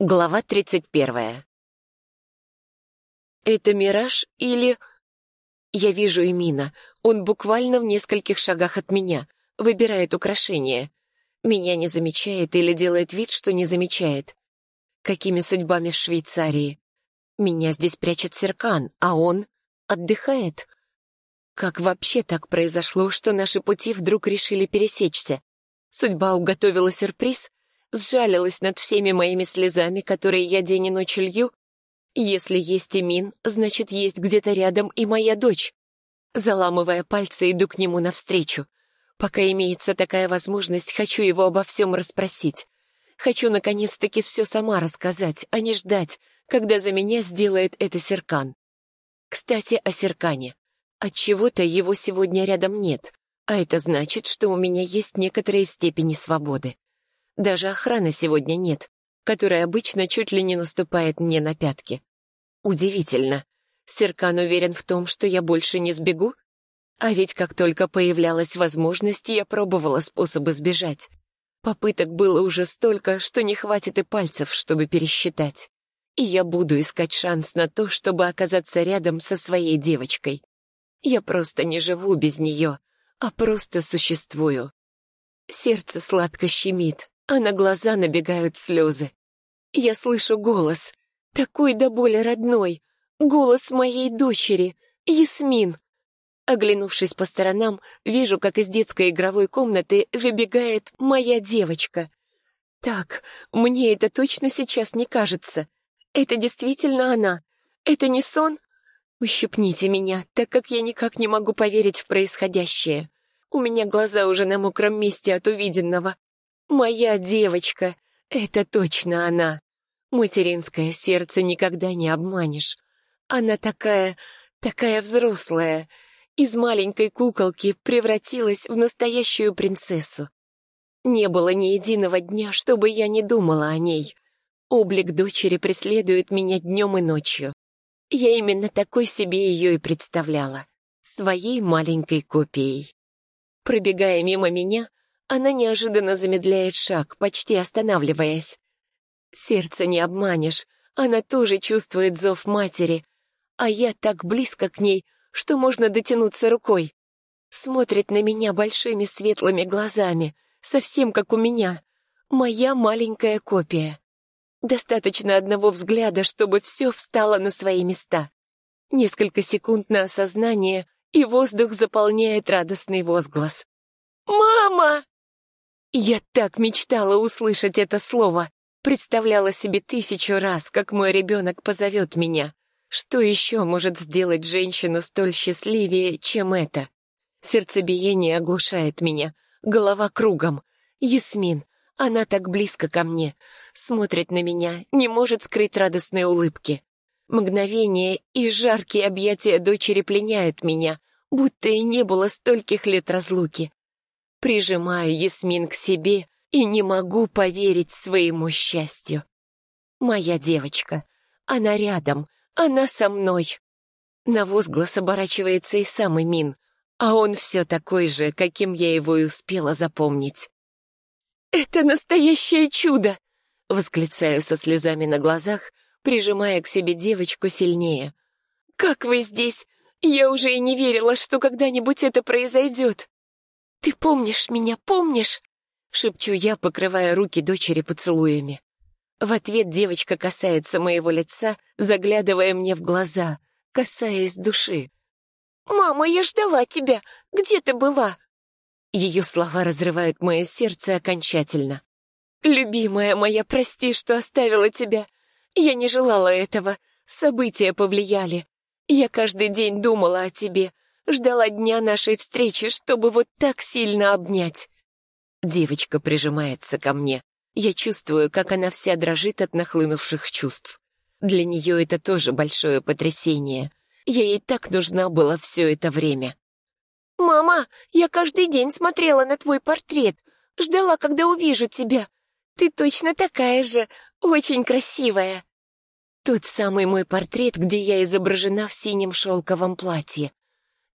Глава тридцать первая. Это мираж или... Я вижу Эмина. Он буквально в нескольких шагах от меня. Выбирает украшение. Меня не замечает или делает вид, что не замечает. Какими судьбами в Швейцарии? Меня здесь прячет Серкан, а он отдыхает. Как вообще так произошло, что наши пути вдруг решили пересечься? Судьба уготовила сюрприз, сжалилась над всеми моими слезами, которые я день и ночь лью. Если есть Эмин, значит, есть где-то рядом и моя дочь. Заламывая пальцы, иду к нему навстречу. Пока имеется такая возможность, хочу его обо всем расспросить. Хочу, наконец-таки, все сама рассказать, а не ждать, когда за меня сделает это Серкан. Кстати, о Серкане. Отчего-то его сегодня рядом нет, а это значит, что у меня есть некоторые степени свободы. Даже охраны сегодня нет, которая обычно чуть ли не наступает мне на пятки. Удивительно. Серкан уверен в том, что я больше не сбегу? А ведь как только появлялась возможность, я пробовала способы сбежать. Попыток было уже столько, что не хватит и пальцев, чтобы пересчитать. И я буду искать шанс на то, чтобы оказаться рядом со своей девочкой. Я просто не живу без нее, а просто существую. Сердце сладко щемит, а на глаза набегают слезы. Я слышу голос, такой до боли родной, голос моей дочери, Ясмин. Оглянувшись по сторонам, вижу, как из детской игровой комнаты выбегает моя девочка. Так, мне это точно сейчас не кажется. Это действительно она. Это не сон? Ущипните меня, так как я никак не могу поверить в происходящее. У меня глаза уже на мокром месте от увиденного. Моя девочка, это точно она. Материнское сердце никогда не обманешь. Она такая, такая взрослая. Из маленькой куколки превратилась в настоящую принцессу. Не было ни единого дня, чтобы я не думала о ней. Облик дочери преследует меня днем и ночью. Я именно такой себе ее и представляла. Своей маленькой копией. Пробегая мимо меня, она неожиданно замедляет шаг, почти останавливаясь. Сердце не обманешь, она тоже чувствует зов матери, а я так близко к ней, что можно дотянуться рукой. Смотрит на меня большими светлыми глазами, совсем как у меня. Моя маленькая копия. Достаточно одного взгляда, чтобы все встало на свои места. Несколько секунд на осознание, и воздух заполняет радостный возглас. «Мама!» Я так мечтала услышать это слово. Представляла себе тысячу раз, как мой ребенок позовет меня. Что еще может сделать женщину столь счастливее, чем это? Сердцебиение оглушает меня, голова кругом. Ясмин, она так близко ко мне, смотрит на меня, не может скрыть радостной улыбки. Мгновение и жаркие объятия дочери пленяют меня, будто и не было стольких лет разлуки. Прижимаю Ясмин к себе и не могу поверить своему счастью. Моя девочка, она рядом, она со мной. На возглас оборачивается и сам Мин, а он все такой же, каким я его и успела запомнить. «Это настоящее чудо!» — восклицаю со слезами на глазах, прижимая к себе девочку сильнее. «Как вы здесь? Я уже и не верила, что когда-нибудь это произойдет!» «Ты помнишь меня, помнишь?» — шепчу я, покрывая руки дочери поцелуями. В ответ девочка касается моего лица, заглядывая мне в глаза, касаясь души. «Мама, я ждала тебя! Где ты была?» Ее слова разрывают мое сердце окончательно. «Любимая моя, прости, что оставила тебя. Я не желала этого. События повлияли. Я каждый день думала о тебе, Ждала дня нашей встречи, чтобы вот так сильно обнять. Девочка прижимается ко мне. Я чувствую, как она вся дрожит от нахлынувших чувств. Для нее это тоже большое потрясение. Я ей так нужна была все это время. «Мама, я каждый день смотрела на твой портрет. Ждала, когда увижу тебя. Ты точно такая же, очень красивая». Тот самый мой портрет, где я изображена в синем шелковом платье.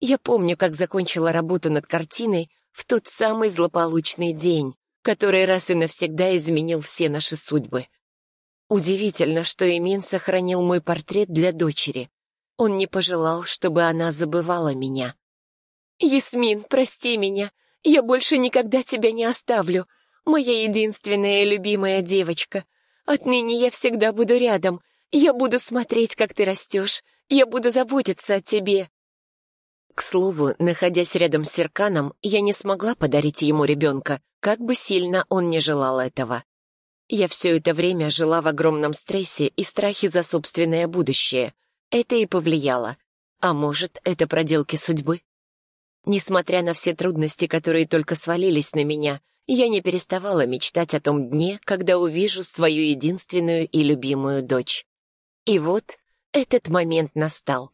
Я помню, как закончила работу над картиной в тот самый злополучный день, который раз и навсегда изменил все наши судьбы. Удивительно, что Эмин сохранил мой портрет для дочери. Он не пожелал, чтобы она забывала меня. «Ясмин, прости меня. Я больше никогда тебя не оставлю. Моя единственная любимая девочка. Отныне я всегда буду рядом. Я буду смотреть, как ты растешь. Я буду заботиться о тебе». К слову, находясь рядом с Серканом, я не смогла подарить ему ребенка, как бы сильно он не желал этого. Я все это время жила в огромном стрессе и страхе за собственное будущее. Это и повлияло. А может, это проделки судьбы? Несмотря на все трудности, которые только свалились на меня, я не переставала мечтать о том дне, когда увижу свою единственную и любимую дочь. И вот этот момент настал.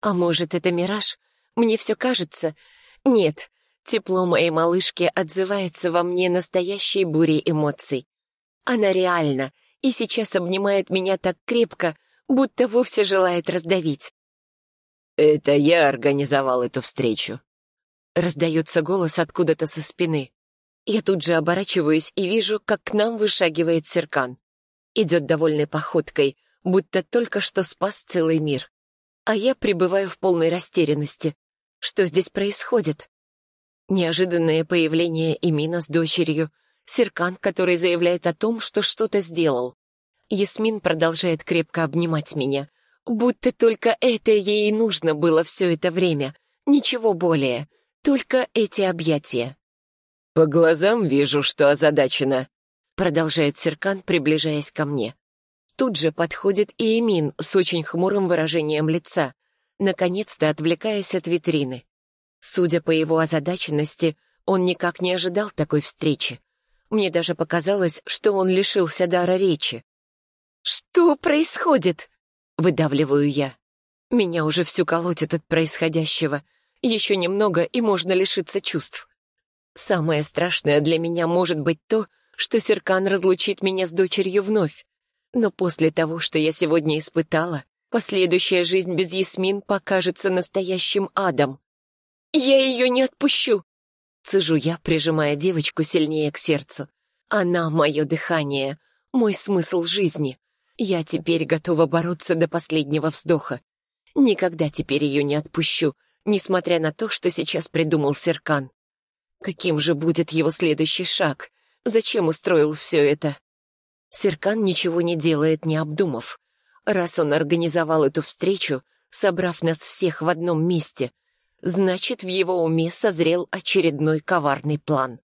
А может, это мираж? Мне все кажется... Нет, тепло моей малышки отзывается во мне настоящей бурей эмоций. Она реальна и сейчас обнимает меня так крепко, будто вовсе желает раздавить. «Это я организовал эту встречу», — раздается голос откуда-то со спины. Я тут же оборачиваюсь и вижу, как к нам вышагивает Серкан. Идет довольной походкой, будто только что спас целый мир. А я пребываю в полной растерянности. Что здесь происходит? Неожиданное появление Имина с дочерью, Серкан, который заявляет о том, что что-то сделал. Ясмин продолжает крепко обнимать меня, будто только это ей и нужно было все это время. Ничего более, только эти объятия. «По глазам вижу, что озадачена», — продолжает Серкан, приближаясь ко мне. Тут же подходит и Эмин с очень хмурым выражением лица, наконец-то отвлекаясь от витрины. Судя по его озадаченности, он никак не ожидал такой встречи. Мне даже показалось, что он лишился дара речи. «Что происходит?» — выдавливаю я. Меня уже всю колотит от происходящего. Еще немного, и можно лишиться чувств. Самое страшное для меня может быть то, что Серкан разлучит меня с дочерью вновь. Но после того, что я сегодня испытала, последующая жизнь без Ясмин покажется настоящим адом. «Я ее не отпущу!» Цежу я, прижимая девочку сильнее к сердцу. Она — мое дыхание, мой смысл жизни. Я теперь готова бороться до последнего вздоха. Никогда теперь ее не отпущу, несмотря на то, что сейчас придумал Серкан. Каким же будет его следующий шаг? Зачем устроил все это? Серкан ничего не делает, не обдумав. Раз он организовал эту встречу, собрав нас всех в одном месте, значит, в его уме созрел очередной коварный план.